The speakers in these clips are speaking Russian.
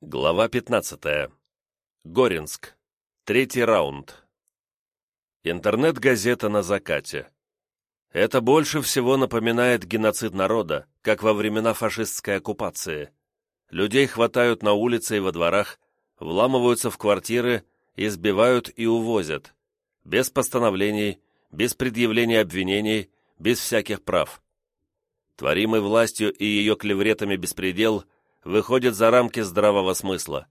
Глава 15. Горинск. Третий раунд. Интернет-газета на закате. Это больше всего напоминает геноцид народа, как во времена фашистской оккупации. Людей хватают на улице и во дворах, вламываются в квартиры, избивают и увозят. Без постановлений, без предъявления обвинений, без всяких прав. Творимый властью и ее клевретами беспредел – выходит за рамки здравого смысла.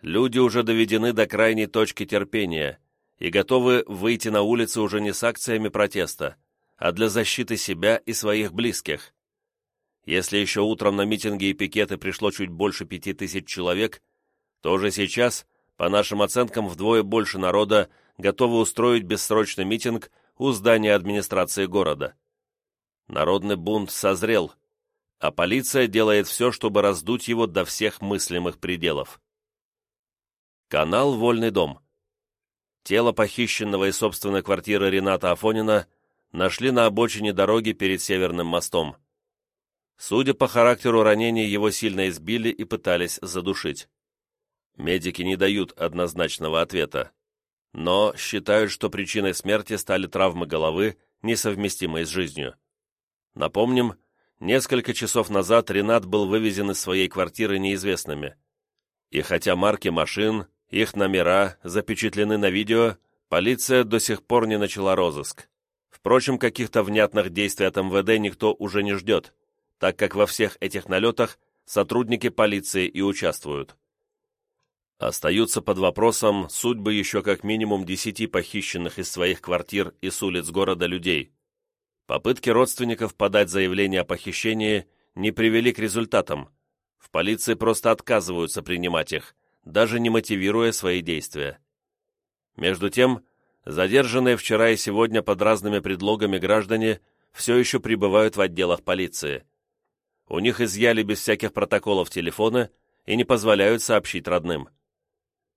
Люди уже доведены до крайней точки терпения и готовы выйти на улицы уже не с акциями протеста, а для защиты себя и своих близких. Если еще утром на митинги и пикеты пришло чуть больше пяти тысяч человек, то уже сейчас, по нашим оценкам, вдвое больше народа готовы устроить бессрочный митинг у здания администрации города. Народный бунт созрел – а полиция делает все, чтобы раздуть его до всех мыслимых пределов. Канал «Вольный дом». Тело похищенного из собственной квартиры Рената Афонина нашли на обочине дороги перед Северным мостом. Судя по характеру ранений, его сильно избили и пытались задушить. Медики не дают однозначного ответа, но считают, что причиной смерти стали травмы головы, несовместимые с жизнью. Напомним, Несколько часов назад Ренат был вывезен из своей квартиры неизвестными. И хотя марки машин, их номера запечатлены на видео, полиция до сих пор не начала розыск. Впрочем, каких-то внятных действий от МВД никто уже не ждет, так как во всех этих налетах сотрудники полиции и участвуют. Остаются под вопросом судьбы еще как минимум десяти похищенных из своих квартир и с улиц города людей. Попытки родственников подать заявление о похищении не привели к результатам. В полиции просто отказываются принимать их, даже не мотивируя свои действия. Между тем, задержанные вчера и сегодня под разными предлогами граждане все еще пребывают в отделах полиции. У них изъяли без всяких протоколов телефоны и не позволяют сообщить родным.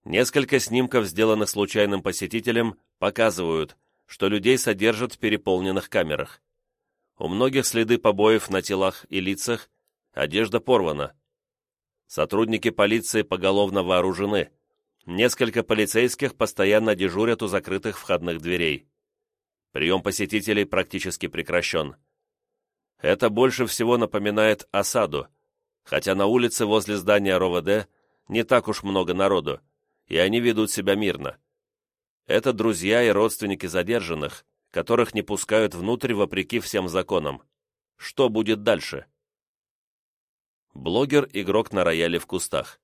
Несколько снимков, сделанных случайным посетителем, показывают, что людей содержат в переполненных камерах. У многих следы побоев на телах и лицах, одежда порвана. Сотрудники полиции поголовно вооружены. Несколько полицейских постоянно дежурят у закрытых входных дверей. Прием посетителей практически прекращен. Это больше всего напоминает осаду, хотя на улице возле здания РОВД не так уж много народу, и они ведут себя мирно. Это друзья и родственники задержанных, которых не пускают внутрь вопреки всем законам. Что будет дальше? Блогер «Игрок на рояле в кустах».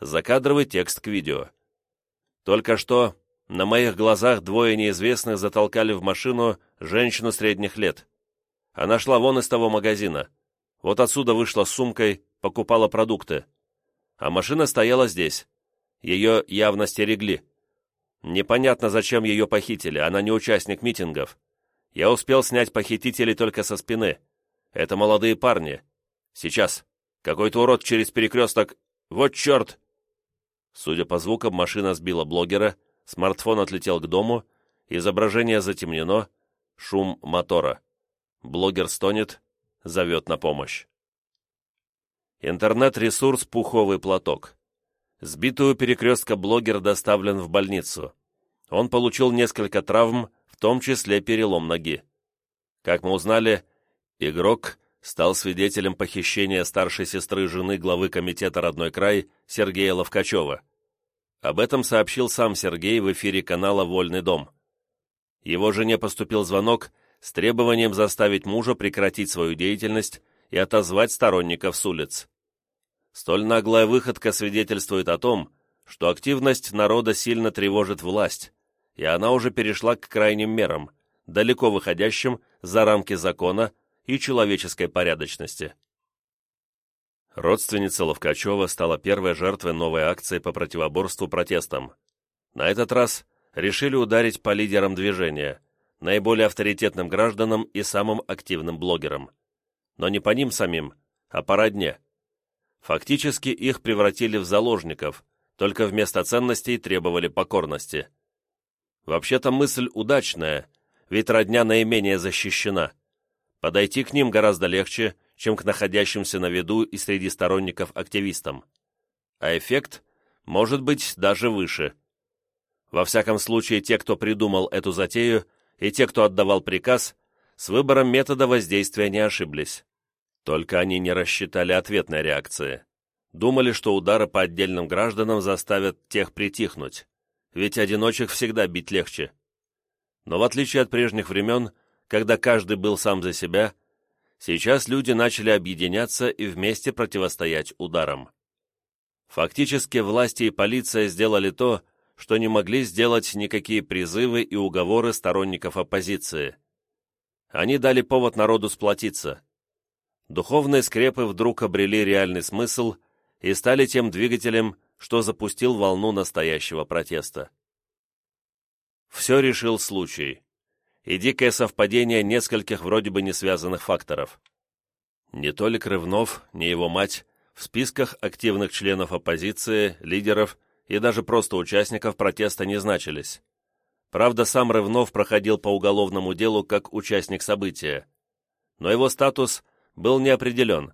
Закадровый текст к видео. Только что на моих глазах двое неизвестных затолкали в машину женщину средних лет. Она шла вон из того магазина. Вот отсюда вышла с сумкой, покупала продукты. А машина стояла здесь. Ее явно стерегли. Непонятно, зачем ее похитили, она не участник митингов. Я успел снять похитителей только со спины. Это молодые парни. Сейчас. Какой-то урод через перекресток... Вот черт!» Судя по звукам, машина сбила блогера, смартфон отлетел к дому, изображение затемнено, шум мотора. Блогер стонет, зовет на помощь. Интернет-ресурс «Пуховый платок». Сбитую перекрестка блогер доставлен в больницу. Он получил несколько травм, в том числе перелом ноги. Как мы узнали, игрок стал свидетелем похищения старшей сестры жены главы комитета «Родной край» Сергея Ловкачева. Об этом сообщил сам Сергей в эфире канала «Вольный дом». Его жене поступил звонок с требованием заставить мужа прекратить свою деятельность и отозвать сторонников с улиц. Столь наглая выходка свидетельствует о том, что активность народа сильно тревожит власть, и она уже перешла к крайним мерам, далеко выходящим за рамки закона и человеческой порядочности. Родственница Ловкачева стала первой жертвой новой акции по противоборству протестам. На этот раз решили ударить по лидерам движения, наиболее авторитетным гражданам и самым активным блогерам. Но не по ним самим, а по родне. Фактически их превратили в заложников, только вместо ценностей требовали покорности. Вообще-то мысль удачная, ведь родня наименее защищена. Подойти к ним гораздо легче, чем к находящимся на виду и среди сторонников активистам. а эффект может быть даже выше. Во всяком случае, те, кто придумал эту затею, и те, кто отдавал приказ, с выбором метода воздействия не ошиблись. Только они не рассчитали ответной реакции. Думали, что удары по отдельным гражданам заставят тех притихнуть, ведь одиночек всегда бить легче. Но в отличие от прежних времен, когда каждый был сам за себя, сейчас люди начали объединяться и вместе противостоять ударам. Фактически власти и полиция сделали то, что не могли сделать никакие призывы и уговоры сторонников оппозиции. Они дали повод народу сплотиться. Духовные скрепы вдруг обрели реальный смысл и стали тем двигателем, что запустил волну настоящего протеста. Все решил случай. И дикое совпадение нескольких вроде бы не связанных факторов. Не то ли Крывнов, ни его мать в списках активных членов оппозиции, лидеров и даже просто участников протеста не значились. Правда, сам Рывнов проходил по уголовному делу как участник события. Но его статус был неопределен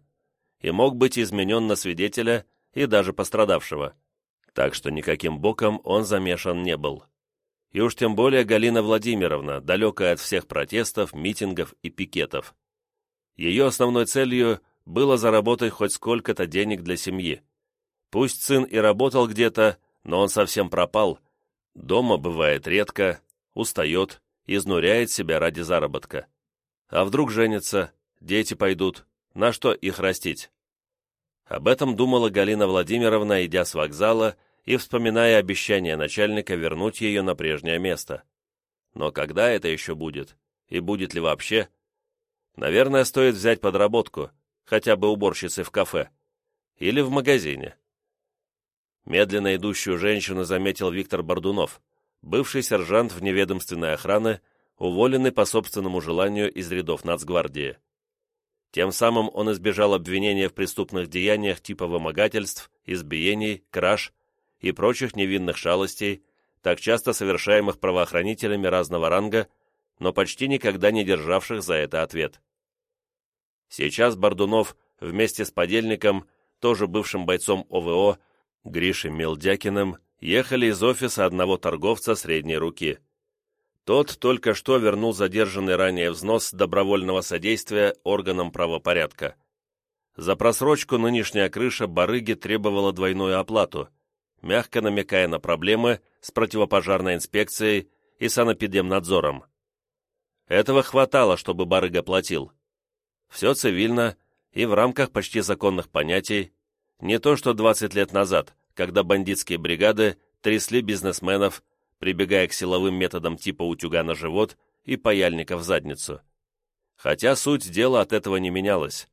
и мог быть изменен на свидетеля и даже пострадавшего. Так что никаким боком он замешан не был. И уж тем более Галина Владимировна, далекая от всех протестов, митингов и пикетов. Ее основной целью было заработать хоть сколько-то денег для семьи. Пусть сын и работал где-то, но он совсем пропал. Дома бывает редко, устает, изнуряет себя ради заработка. А вдруг женится, дети пойдут, на что их растить? Об этом думала Галина Владимировна, идя с вокзала и вспоминая обещание начальника вернуть ее на прежнее место. Но когда это еще будет? И будет ли вообще? Наверное, стоит взять подработку, хотя бы уборщицы в кафе. Или в магазине. Медленно идущую женщину заметил Виктор Бордунов, бывший сержант в неведомственной охраны, уволенный по собственному желанию из рядов нацгвардии. Тем самым он избежал обвинения в преступных деяниях типа вымогательств, избиений, краж и прочих невинных шалостей, так часто совершаемых правоохранителями разного ранга, но почти никогда не державших за это ответ. Сейчас Бордунов вместе с подельником, тоже бывшим бойцом ОВО, Гришей Мелдякиным, ехали из офиса одного торговца средней руки. Тот только что вернул задержанный ранее взнос добровольного содействия органам правопорядка. За просрочку нынешняя крыша барыги требовала двойную оплату, мягко намекая на проблемы с противопожарной инспекцией и санэпидемнадзором. Этого хватало, чтобы барыга платил. Все цивильно и в рамках почти законных понятий, не то что 20 лет назад, когда бандитские бригады трясли бизнесменов, прибегая к силовым методам типа утюга на живот и паяльника в задницу. Хотя суть дела от этого не менялась.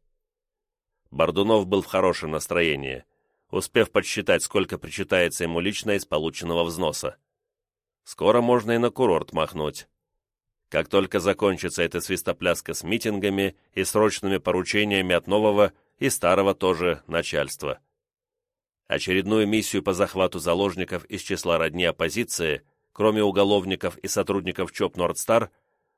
Бордунов был в хорошем настроении, успев подсчитать, сколько причитается ему лично из полученного взноса. Скоро можно и на курорт махнуть. Как только закончится эта свистопляска с митингами и срочными поручениями от нового и старого тоже начальства. Очередную миссию по захвату заложников из числа родни оппозиции, кроме уголовников и сотрудников ЧОП «Нордстар»,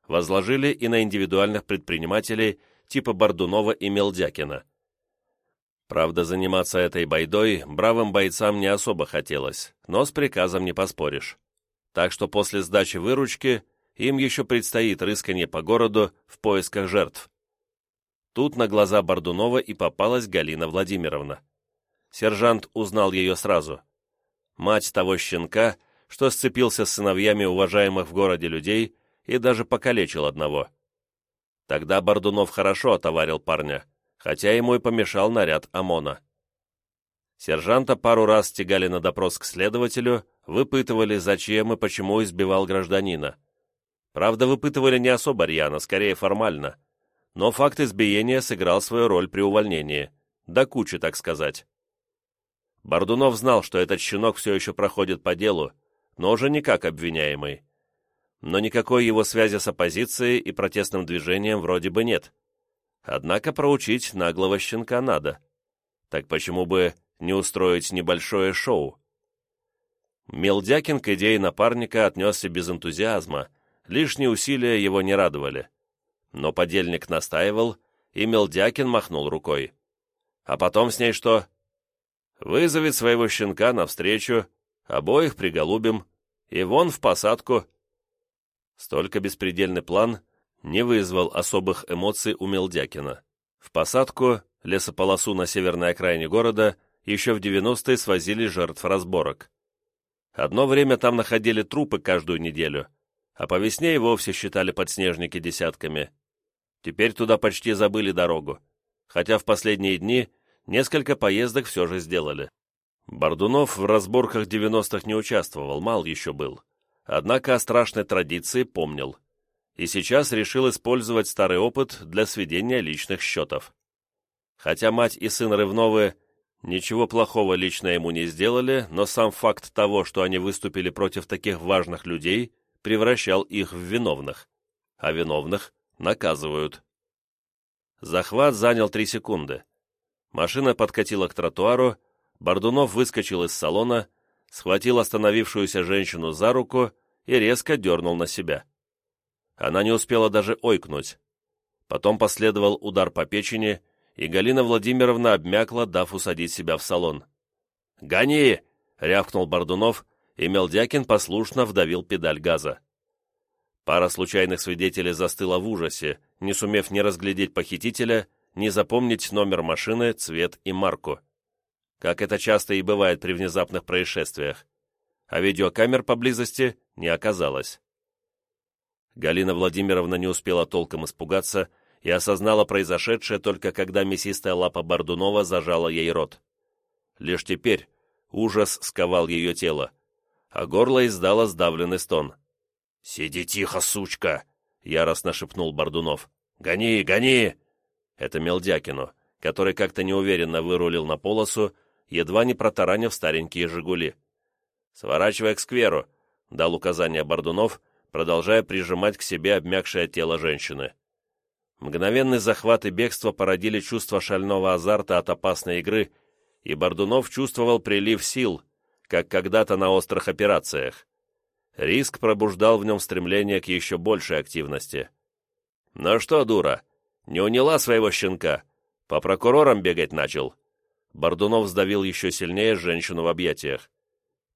возложили и на индивидуальных предпринимателей типа Бордунова и Мелдякина. Правда, заниматься этой байдой бравым бойцам не особо хотелось, но с приказом не поспоришь. Так что после сдачи выручки им еще предстоит рысканье по городу в поисках жертв. Тут на глаза Бордунова и попалась Галина Владимировна. Сержант узнал ее сразу. Мать того щенка, что сцепился с сыновьями уважаемых в городе людей и даже покалечил одного. Тогда Бордунов хорошо отоварил парня, хотя ему и помешал наряд ОМОНа. Сержанта пару раз стегали на допрос к следователю, выпытывали, зачем и почему избивал гражданина. Правда, выпытывали не особо рьяно, скорее формально. Но факт избиения сыграл свою роль при увольнении. До кучи, так сказать. Бордунов знал, что этот щенок все еще проходит по делу, но уже не как обвиняемый. Но никакой его связи с оппозицией и протестным движением вроде бы нет. Однако проучить наглого щенка надо. Так почему бы не устроить небольшое шоу? Мелдякин к идее напарника отнесся без энтузиазма, Лишние усилия его не радовали. Но подельник настаивал, и Мелдякин махнул рукой. «А потом с ней что?» Вызовет своего щенка навстречу, обоих приголубим, и вон в посадку. Столько беспредельный план не вызвал особых эмоций у Мелдякина. В посадку, лесополосу на северной окраине города, еще в 90-е свозили жертв разборок. Одно время там находили трупы каждую неделю, а по весне и вовсе считали подснежники десятками. Теперь туда почти забыли дорогу, хотя в последние дни несколько поездок все же сделали. Бордунов в разборках 90-х не участвовал, мал еще был. Однако о страшной традиции помнил. И сейчас решил использовать старый опыт для сведения личных счетов. Хотя мать и сын Рывновы Ничего плохого лично ему не сделали, но сам факт того, что они выступили против таких важных людей, превращал их в виновных. А виновных наказывают. Захват занял три секунды. Машина подкатила к тротуару, Бордунов выскочил из салона, схватил остановившуюся женщину за руку и резко дернул на себя. Она не успела даже ойкнуть. Потом последовал удар по печени, и Галина Владимировна обмякла, дав усадить себя в салон. «Гони!» — рявкнул Бордунов, и Мелдякин послушно вдавил педаль газа. Пара случайных свидетелей застыла в ужасе, не сумев ни разглядеть похитителя, ни запомнить номер машины, цвет и марку. Как это часто и бывает при внезапных происшествиях. А видеокамер поблизости не оказалось. Галина Владимировна не успела толком испугаться, и осознала произошедшее только когда мясистая лапа Бордунова зажала ей рот. Лишь теперь ужас сковал ее тело, а горло издало сдавленный стон. «Сиди тихо, сучка!» — яростно шепнул Бордунов. «Гони, гони!» Это Мелдякину, который как-то неуверенно вырулил на полосу, едва не протаранив старенькие «Жигули». «Сворачивай к скверу», — дал указание Бордунов, продолжая прижимать к себе обмякшее тело женщины. Мгновенный захват и бегство породили чувство шального азарта от опасной игры, и Бордунов чувствовал прилив сил, как когда-то на острых операциях. Риск пробуждал в нем стремление к еще большей активности. «Ну что, дура, не уняла своего щенка? По прокурорам бегать начал?» Бордунов сдавил еще сильнее женщину в объятиях.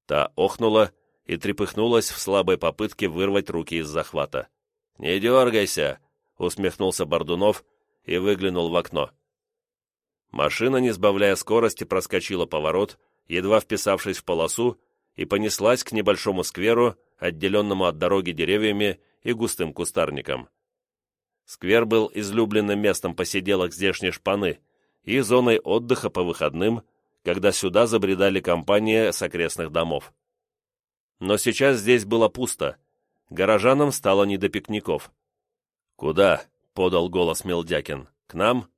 Та охнула и трепыхнулась в слабой попытке вырвать руки из захвата. «Не дергайся!» усмехнулся Бордунов и выглянул в окно. Машина, не сбавляя скорости, проскочила поворот, едва вписавшись в полосу, и понеслась к небольшому скверу, отделенному от дороги деревьями и густым кустарником. Сквер был излюбленным местом посиделок здешней шпаны и зоной отдыха по выходным, когда сюда забредали компании с окрестных домов. Но сейчас здесь было пусто, горожанам стало не до пикников. «Куда?» — подал голос Мелдякин. «К нам?»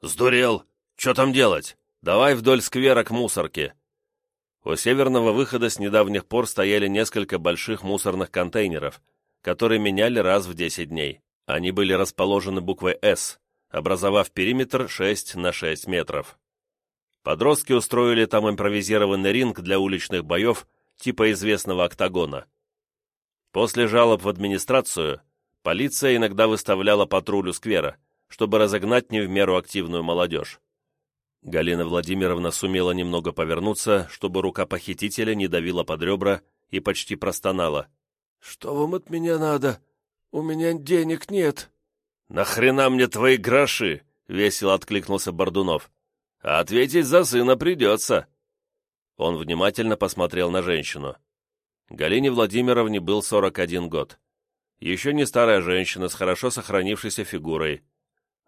«Сдурел! Что там делать? Давай вдоль сквера к мусорке!» У северного выхода с недавних пор стояли несколько больших мусорных контейнеров, которые меняли раз в 10 дней. Они были расположены буквой «С», образовав периметр 6 на 6 метров. Подростки устроили там импровизированный ринг для уличных боев типа известного октагона. После жалоб в администрацию полиция иногда выставляла патрулю сквера, чтобы разогнать не в меру активную молодежь. Галина Владимировна сумела немного повернуться, чтобы рука похитителя не давила под ребра и почти простонала. «Что вам от меня надо? У меня денег нет». «Нахрена мне твои гроши?» — весело откликнулся Бордунов. «А ответить за сына придется». Он внимательно посмотрел на женщину. Галине Владимировне был 41 год. Еще не старая женщина с хорошо сохранившейся фигурой.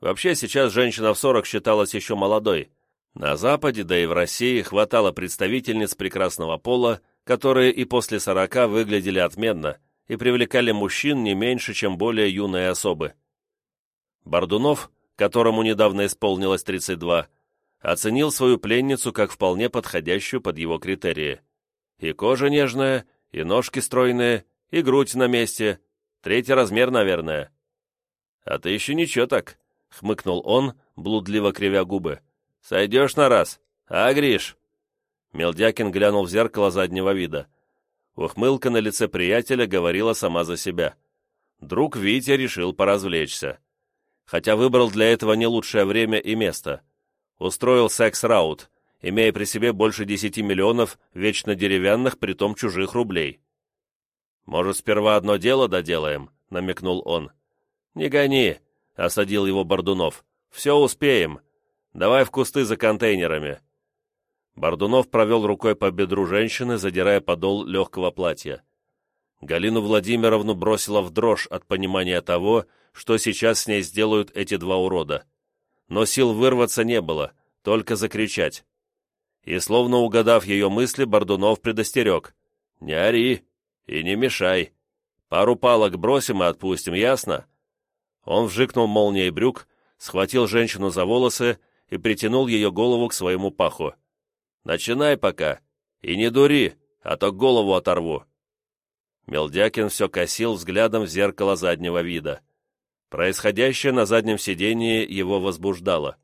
Вообще, сейчас женщина в 40 считалась еще молодой. На Западе, да и в России, хватало представительниц прекрасного пола, которые и после 40 выглядели отменно и привлекали мужчин не меньше, чем более юные особы. Бордунов, которому недавно исполнилось 32, оценил свою пленницу как вполне подходящую под его критерии. И кожа нежная, и ножки стройные, и грудь на месте – Третий размер, наверное». «А ты еще ничего так», — хмыкнул он, блудливо кривя губы. «Сойдешь на раз. А, Гриш?» Мелдякин глянул в зеркало заднего вида. Ухмылка на лице приятеля говорила сама за себя. Друг Витя решил поразвлечься. Хотя выбрал для этого не лучшее время и место. Устроил секс-раут, имея при себе больше десяти миллионов вечно деревянных, притом чужих рублей. «Может, сперва одно дело доделаем?» — намекнул он. «Не гони!» — осадил его Бордунов. «Все успеем. Давай в кусты за контейнерами». Бордунов провел рукой по бедру женщины, задирая подол легкого платья. Галину Владимировну бросила в дрожь от понимания того, что сейчас с ней сделают эти два урода. Но сил вырваться не было, только закричать. И, словно угадав ее мысли, Бордунов предостерег. «Не ори и не мешай. Пару палок бросим и отпустим, ясно?» Он вжикнул молнией брюк, схватил женщину за волосы и притянул ее голову к своему паху. «Начинай пока, и не дури, а то голову оторву». Мелдякин все косил взглядом в зеркало заднего вида. Происходящее на заднем сидении его возбуждало.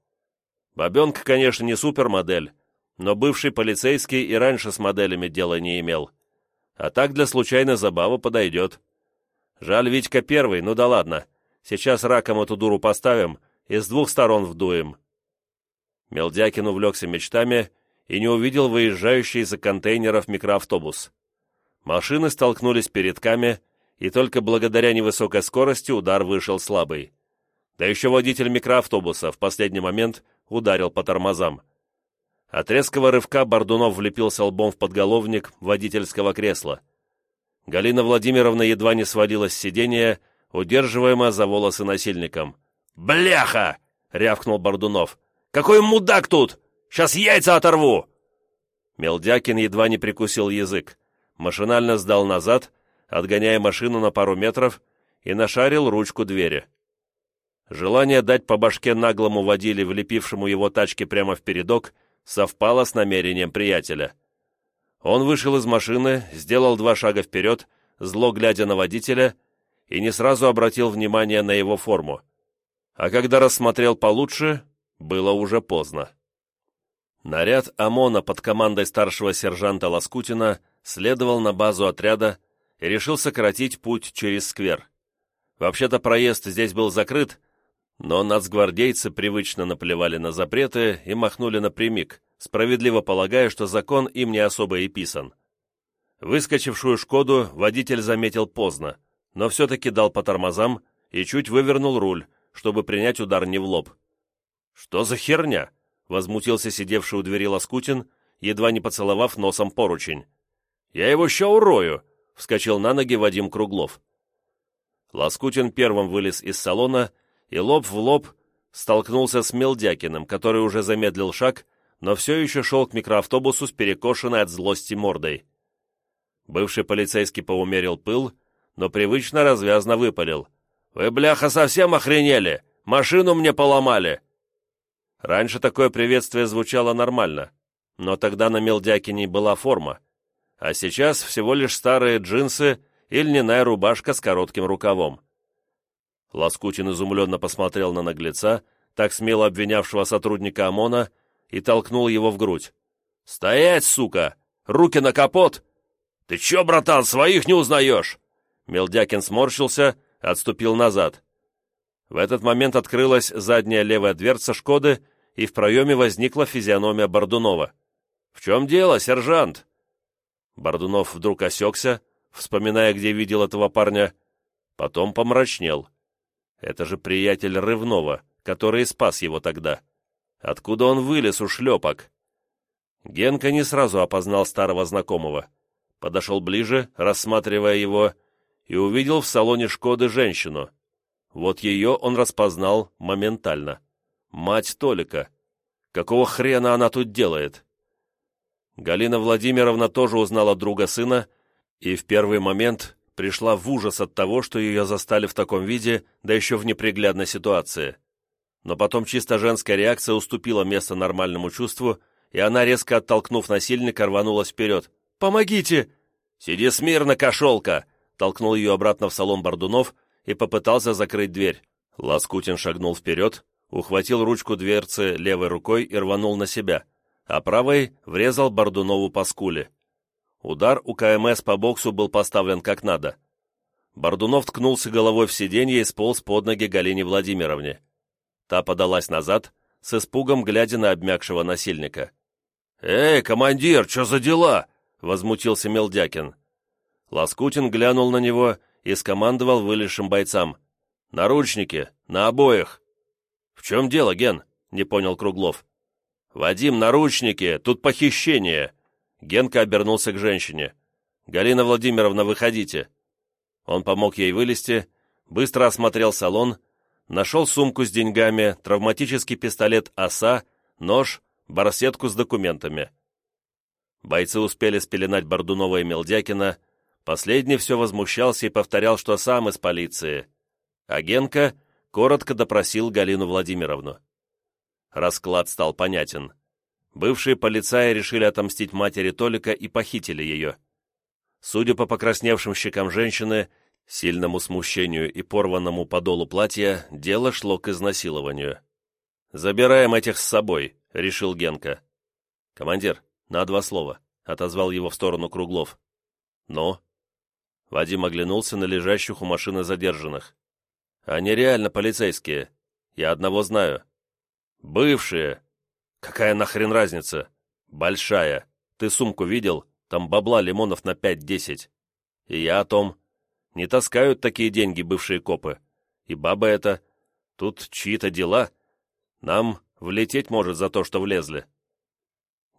Бабенка, конечно, не супермодель, но бывший полицейский и раньше с моделями дела не имел. А так для случайной забавы подойдет. Жаль, Витька первый, ну да ладно. Сейчас раком эту дуру поставим и с двух сторон вдуем. Мелдякин увлекся мечтами и не увидел выезжающий из-за контейнеров микроавтобус. Машины столкнулись передками, и только благодаря невысокой скорости удар вышел слабый. Да еще водитель микроавтобуса в последний момент ударил по тормозам. От резкого рывка Бордунов влепился лбом в подголовник водительского кресла. Галина Владимировна едва не свалилась с сиденья, удерживаемая за волосы насильником. «Бляха!» — рявкнул Бордунов. «Какой мудак тут! Сейчас яйца оторву!» Мелдякин едва не прикусил язык, машинально сдал назад, отгоняя машину на пару метров, и нашарил ручку двери. Желание дать по башке наглому водиле, влепившему его тачке прямо в передок, совпало с намерением приятеля. Он вышел из машины, сделал два шага вперед, зло глядя на водителя, и не сразу обратил внимание на его форму. А когда рассмотрел получше, было уже поздно. Наряд ОМОНа под командой старшего сержанта Лоскутина следовал на базу отряда и решил сократить путь через сквер. Вообще-то проезд здесь был закрыт, но нацгвардейцы привычно наплевали на запреты и махнули напрямик, справедливо полагая, что закон им не особо и писан. Выскочившую «Шкоду» водитель заметил поздно, но все-таки дал по тормозам и чуть вывернул руль, чтобы принять удар не в лоб. «Что за херня?» — возмутился сидевший у двери Лоскутин, едва не поцеловав носом поручень. «Я его ща урою!» — вскочил на ноги Вадим Круглов. Лоскутин первым вылез из салона и лоб в лоб столкнулся с Мелдякиным, который уже замедлил шаг, но все еще шел к микроавтобусу с перекошенной от злости мордой. Бывший полицейский поумерил пыл, но привычно развязно выпалил. «Вы, бляха, совсем охренели! Машину мне поломали!» Раньше такое приветствие звучало нормально, но тогда на Мелдякине была форма, а сейчас всего лишь старые джинсы и льняная рубашка с коротким рукавом. Лоскутин изумленно посмотрел на наглеца, так смело обвинявшего сотрудника ОМОНа, и толкнул его в грудь. «Стоять, сука! Руки на капот!» «Ты чё, братан, своих не узнаешь?» Мелдякин сморщился, отступил назад. В этот момент открылась задняя левая дверца «Шкоды», и в проеме возникла физиономия Бордунова. «В чем дело, сержант?» Бордунов вдруг осекся, вспоминая, где видел этого парня, потом помрачнел. Это же приятель Рывнова, который спас его тогда. Откуда он вылез у шлепок? Генка не сразу опознал старого знакомого. Подошел ближе, рассматривая его, и увидел в салоне «Шкоды» женщину. Вот ее он распознал моментально. Мать Толика. Какого хрена она тут делает? Галина Владимировна тоже узнала друга сына, и в первый момент пришла в ужас от того, что ее застали в таком виде, да еще в неприглядной ситуации. Но потом чисто женская реакция уступила место нормальному чувству, и она, резко оттолкнув насильника, рванулась вперед. «Помогите!» «Сиди смирно, кошелка!» толкнул ее обратно в салон Бордунов и попытался закрыть дверь. Ласкутин шагнул вперед, ухватил ручку дверцы левой рукой и рванул на себя, а правой врезал Бордунову по скуле. Удар у КМС по боксу был поставлен как надо. Бордунов ткнулся головой в сиденье и сполз под ноги Галине Владимировне. Та подалась назад, с испугом глядя на обмякшего насильника. «Эй, командир, что за дела?» — возмутился Мелдякин. Лоскутин глянул на него и скомандовал вылезшим бойцам. «Наручники! На обоих!» «В чем дело, Ген?» — не понял Круглов. «Вадим, наручники! Тут похищение!» Генка обернулся к женщине. «Галина Владимировна, выходите!» Он помог ей вылезти, быстро осмотрел салон, нашел сумку с деньгами, травматический пистолет «Оса», нож, барсетку с документами. Бойцы успели спеленать Бордунова и Мелдякина, последний все возмущался и повторял, что сам из полиции. А Генка коротко допросил Галину Владимировну. Расклад стал понятен. Бывшие полицаи решили отомстить матери Толика и похитили ее. Судя по покрасневшим щекам женщины, сильному смущению и порванному подолу платья, дело шло к изнасилованию. «Забираем этих с собой», — решил Генка. «Командир, на два слова», — отозвал его в сторону Круглов. «Ну?» Вадим оглянулся на лежащих у машины задержанных. «Они реально полицейские. Я одного знаю». «Бывшие!» «Какая нахрен разница?» «Большая. Ты сумку видел? Там бабла лимонов на пять-десять. И я о том. Не таскают такие деньги бывшие копы. И баба это. Тут чьи-то дела. Нам влететь может за то, что влезли».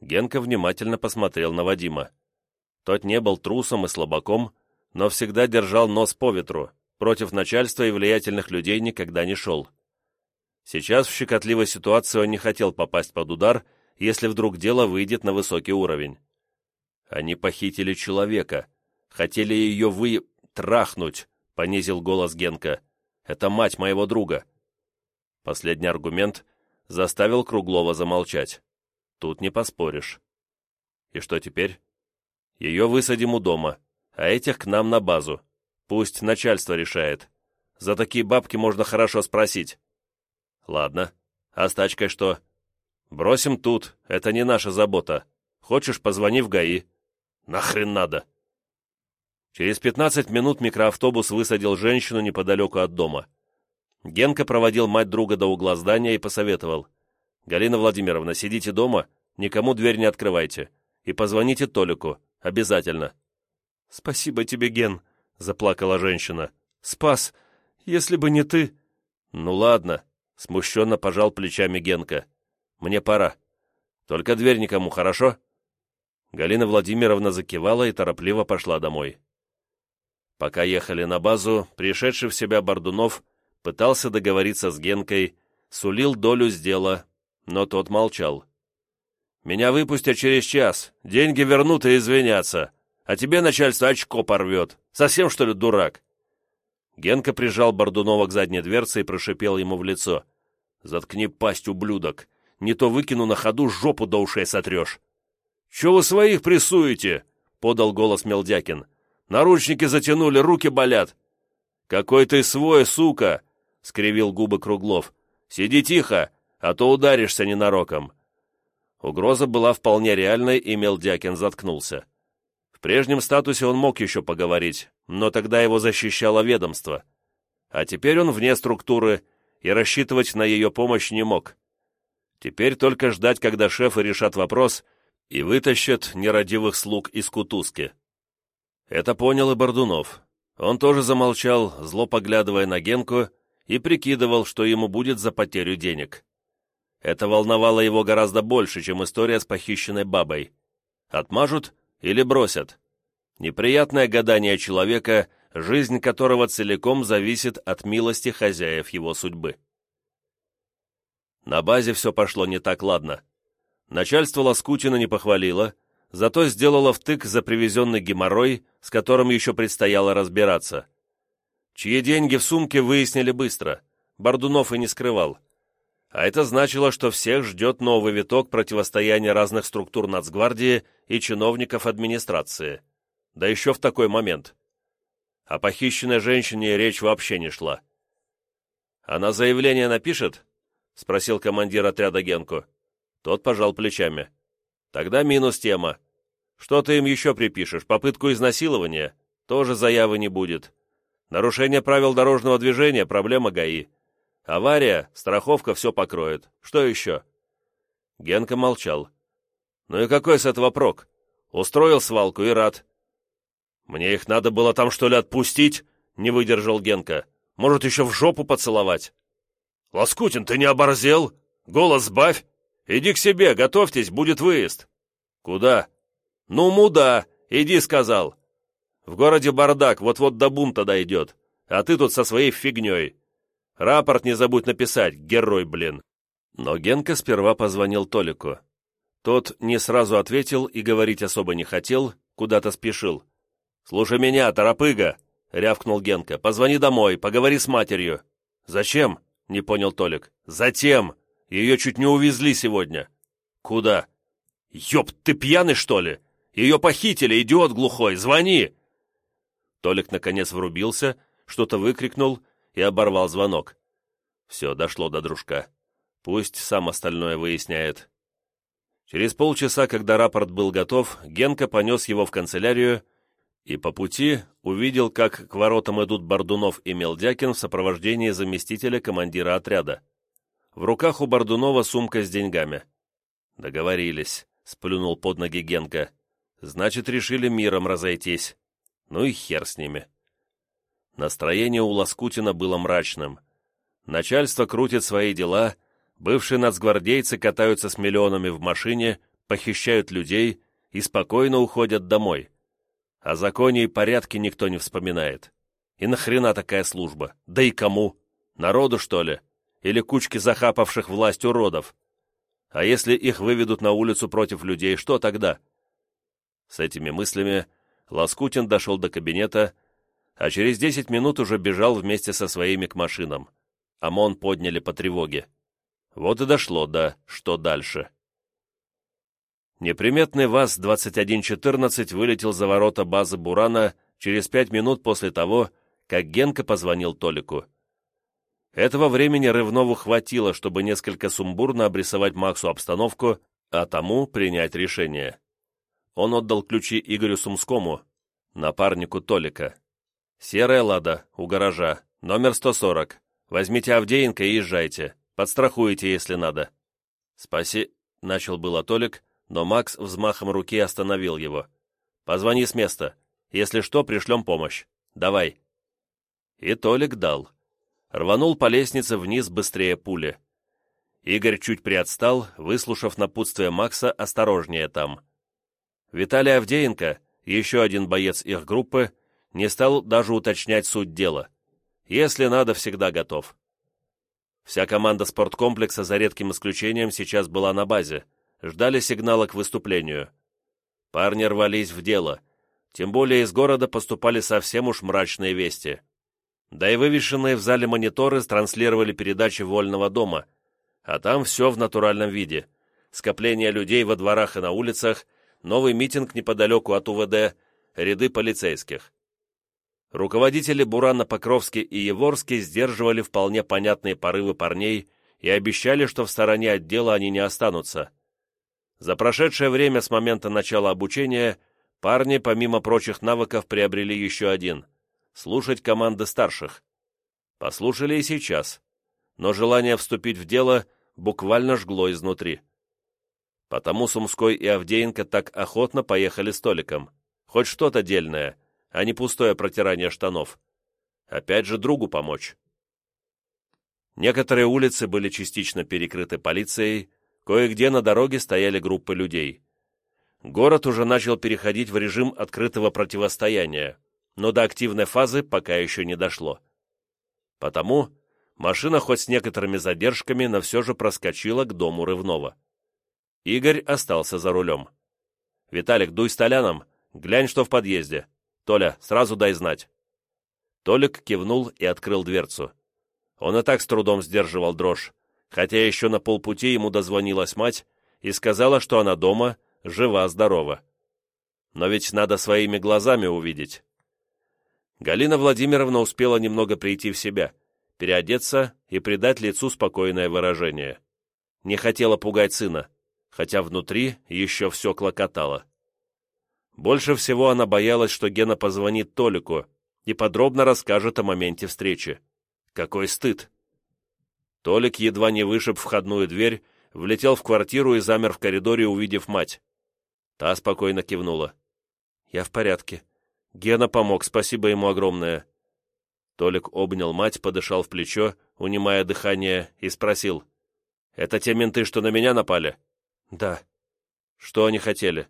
Генка внимательно посмотрел на Вадима. Тот не был трусом и слабаком, но всегда держал нос по ветру, против начальства и влиятельных людей никогда не шел. Сейчас в щекотливой ситуации он не хотел попасть под удар, если вдруг дело выйдет на высокий уровень. Они похитили человека. Хотели ее вы... трахнуть, понизил голос Генка. Это мать моего друга. Последний аргумент заставил Круглова замолчать. Тут не поспоришь. И что теперь? Ее высадим у дома, а этих к нам на базу. Пусть начальство решает. За такие бабки можно хорошо спросить. Ладно. А с тачкой что? Бросим тут, это не наша забота. Хочешь, позвони в ГАИ. Нахрен надо? Через 15 минут микроавтобус высадил женщину неподалеку от дома. Генка проводил мать друга до угла здания и посоветовал. «Галина Владимировна, сидите дома, никому дверь не открывайте. И позвоните Толику, обязательно». «Спасибо тебе, Ген», — заплакала женщина. «Спас, если бы не ты...» «Ну ладно», — смущенно пожал плечами Генка. «Мне пора. Только дверь никому, хорошо?» Галина Владимировна закивала и торопливо пошла домой. Пока ехали на базу, пришедший в себя Бордунов пытался договориться с Генкой, сулил долю с дела, но тот молчал. «Меня выпустят через час, деньги вернут и извинятся, а тебе начальство очко порвет. Совсем, что ли, дурак?» Генка прижал Бордунова к задней дверце и прошипел ему в лицо. «Заткни пасть, ублюдок, не то выкину на ходу, жопу до ушей сотрешь». «Че вы своих прессуете?» — подал голос Мелдякин. «Наручники затянули, руки болят». «Какой ты свой, сука!» — скривил губы Круглов. «Сиди тихо, а то ударишься ненароком». Угроза была вполне реальной, и Мелдякин заткнулся. В прежнем статусе он мог еще поговорить, но тогда его защищало ведомство. А теперь он вне структуры, и рассчитывать на ее помощь не мог. Теперь только ждать, когда шефы решат вопрос — и вытащат нерадивых слуг из кутузки. Это понял и Бордунов. Он тоже замолчал, зло поглядывая на Генку, и прикидывал, что ему будет за потерю денег. Это волновало его гораздо больше, чем история с похищенной бабой. Отмажут или бросят? Неприятное гадание человека, жизнь которого целиком зависит от милости хозяев его судьбы. На базе все пошло не так ладно. Начальство Лоскутина не похвалило, зато сделало втык за привезенный геморрой, с которым еще предстояло разбираться. Чьи деньги в сумке выяснили быстро, Бордунов и не скрывал. А это значило, что всех ждет новый виток противостояния разных структур нацгвардии и чиновников администрации. Да еще в такой момент. О похищенной женщине речь вообще не шла. «Она заявление напишет?» — спросил командир отряда Генку. Тот пожал плечами. «Тогда минус тема. Что ты им еще припишешь? Попытку изнасилования? Тоже заявы не будет. Нарушение правил дорожного движения – проблема ГАИ. Авария, страховка все покроет. Что еще?» Генка молчал. Ну и какой с этого прок? Устроил свалку и рад. Мне их надо было там, что ли, отпустить? Не выдержал Генка. Может, еще в жопу поцеловать? Лоскутин, ты не оборзел? Голос сбавь. Иди к себе, готовьтесь, будет выезд. Куда? Ну, муда, иди, сказал. В городе бардак, вот-вот до бунта дойдет. А ты тут со своей фигней. Рапорт не забудь написать, герой, блин. Но Генка сперва позвонил Толику. Тот не сразу ответил и говорить особо не хотел, куда-то спешил. «Слушай меня, торопыга!» — рявкнул Генка. «Позвони домой, поговори с матерью». «Зачем?» — не понял Толик. «Затем! Ее чуть не увезли сегодня». «Куда?» «Ёб, ты пьяный, что ли? Ее похитили, идиот глухой! Звони!» Толик наконец врубился, что-то выкрикнул и оборвал звонок. Все, дошло до дружка. Пусть сам остальное выясняет. Через полчаса, когда рапорт был готов, Генка понес его в канцелярию и по пути увидел, как к воротам идут Бордунов и Мелдякин в сопровождении заместителя командира отряда. В руках у Бордунова сумка с деньгами. «Договорились», — сплюнул под ноги Генка. «Значит, решили миром разойтись. Ну и хер с ними». Настроение у Лоскутина было мрачным. Начальство крутит свои дела, бывшие нацгвардейцы катаются с миллионами в машине, похищают людей и спокойно уходят домой. О законе и порядке никто не вспоминает. И нахрена такая служба? Да и кому? Народу, что ли? Или кучки захапавших власть уродов? А если их выведут на улицу против людей, что тогда? С этими мыслями Лоскутин дошел до кабинета, а через десять минут уже бежал вместе со своими к машинам. ОМОН подняли по тревоге. Вот и дошло до «что дальше?». Неприметный ВАЗ-2114 вылетел за ворота базы Бурана через пять минут после того, как Генка позвонил Толику. Этого времени Рывнову хватило, чтобы несколько сумбурно обрисовать Максу обстановку, а тому принять решение. Он отдал ключи Игорю Сумскому, напарнику Толика. «Серая лада, у гаража, номер 140. Возьмите Авдеенко и езжайте. Подстрахуете, если надо». «Спаси...» — начал было Толик, но Макс взмахом руки остановил его. «Позвони с места. Если что, пришлем помощь. Давай». И Толик дал. Рванул по лестнице вниз быстрее пули. Игорь чуть приотстал, выслушав напутствие Макса «осторожнее там». Виталий Авдеенко, еще один боец их группы, не стал даже уточнять суть дела. Если надо, всегда готов. Вся команда спорткомплекса, за редким исключением, сейчас была на базе, ждали сигнала к выступлению. Парни рвались в дело, тем более из города поступали совсем уж мрачные вести. Да и вывешенные в зале мониторы транслировали передачи «Вольного дома», а там все в натуральном виде. Скопление людей во дворах и на улицах, новый митинг неподалеку от УВД, ряды полицейских. Руководители Бурана Покровский и Еворский сдерживали вполне понятные порывы парней и обещали, что в стороне от дела они не останутся. За прошедшее время с момента начала обучения парни, помимо прочих навыков, приобрели еще один — слушать команды старших. Послушали и сейчас, но желание вступить в дело буквально жгло изнутри. Потому Сумской и Авдеенко так охотно поехали столиком. Хоть что-то дельное — а не пустое протирание штанов. Опять же другу помочь. Некоторые улицы были частично перекрыты полицией, кое-где на дороге стояли группы людей. Город уже начал переходить в режим открытого противостояния, но до активной фазы пока еще не дошло. Потому машина хоть с некоторыми задержками, но все же проскочила к дому Рывнова. Игорь остался за рулем. «Виталик, дуй с глянь, что в подъезде», «Толя, сразу дай знать». Толик кивнул и открыл дверцу. Он и так с трудом сдерживал дрожь, хотя еще на полпути ему дозвонилась мать и сказала, что она дома, жива-здорова. Но ведь надо своими глазами увидеть. Галина Владимировна успела немного прийти в себя, переодеться и придать лицу спокойное выражение. Не хотела пугать сына, хотя внутри еще все клокотало. Больше всего она боялась, что Гена позвонит Толику и подробно расскажет о моменте встречи. Какой стыд! Толик, едва не вышиб входную дверь, влетел в квартиру и замер в коридоре, увидев мать. Та спокойно кивнула. «Я в порядке. Гена помог, спасибо ему огромное». Толик обнял мать, подышал в плечо, унимая дыхание, и спросил. «Это те менты, что на меня напали?» «Да». «Что они хотели?»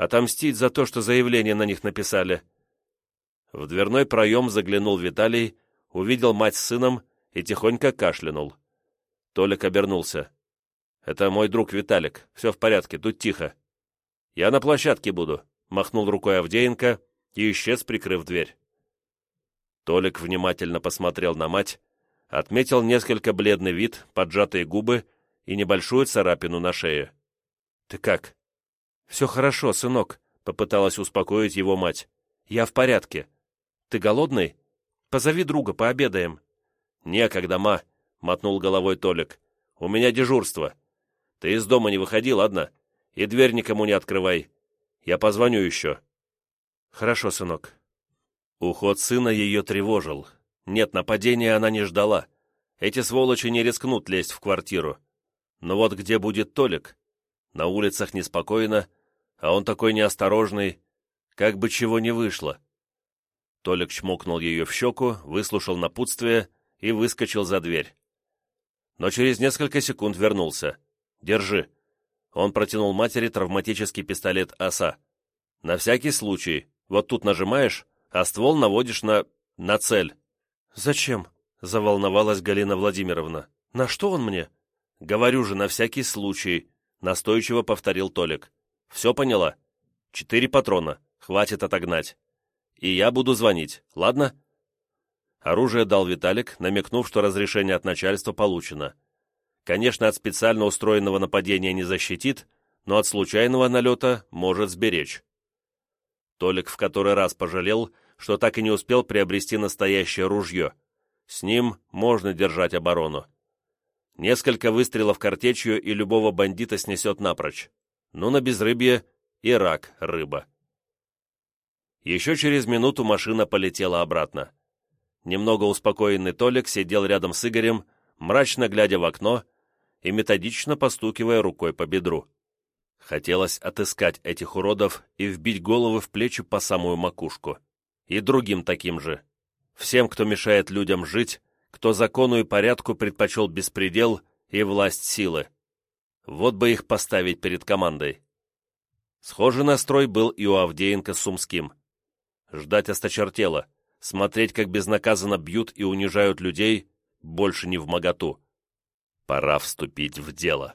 «Отомстить за то, что заявление на них написали». В дверной проем заглянул Виталий, увидел мать с сыном и тихонько кашлянул. Толик обернулся. «Это мой друг Виталик. Все в порядке, тут тихо». «Я на площадке буду», — махнул рукой Авдеенко и исчез, прикрыв дверь. Толик внимательно посмотрел на мать, отметил несколько бледный вид, поджатые губы и небольшую царапину на шее. «Ты как?» «Все хорошо, сынок», — попыталась успокоить его мать. «Я в порядке. Ты голодный? Позови друга, пообедаем». «Некогда, ма», — мотнул головой Толик. «У меня дежурство. Ты из дома не выходи, ладно? И дверь никому не открывай. Я позвоню еще». «Хорошо, сынок». Уход сына ее тревожил. Нет, нападения она не ждала. Эти сволочи не рискнут лезть в квартиру. Но вот где будет Толик? На улицах неспокойно, а он такой неосторожный, как бы чего не вышло. Толик чмокнул ее в щеку, выслушал напутствие и выскочил за дверь. Но через несколько секунд вернулся. «Держи». Он протянул матери травматический пистолет «Оса». «На всякий случай. Вот тут нажимаешь, а ствол наводишь на... на цель». «Зачем?» — заволновалась Галина Владимировна. «На что он мне?» «Говорю же, на всякий случай», — настойчиво повторил Толик. «Все поняла? Четыре патрона. Хватит отогнать. И я буду звонить, ладно?» Оружие дал Виталик, намекнув, что разрешение от начальства получено. Конечно, от специально устроенного нападения не защитит, но от случайного налета может сберечь. Толик в который раз пожалел, что так и не успел приобрести настоящее ружье. С ним можно держать оборону. Несколько выстрелов картечью и любого бандита снесет напрочь. Ну, на безрыбье и рак рыба. Еще через минуту машина полетела обратно. Немного успокоенный Толик сидел рядом с Игорем, мрачно глядя в окно и методично постукивая рукой по бедру. Хотелось отыскать этих уродов и вбить головы в плечи по самую макушку. И другим таким же. Всем, кто мешает людям жить, кто закону и порядку предпочел беспредел и власть силы. Вот бы их поставить перед командой. Схожий настрой был и у Авдеенко с Сумским. Ждать осточертело, смотреть, как безнаказанно бьют и унижают людей, больше не в моготу. Пора вступить в дело.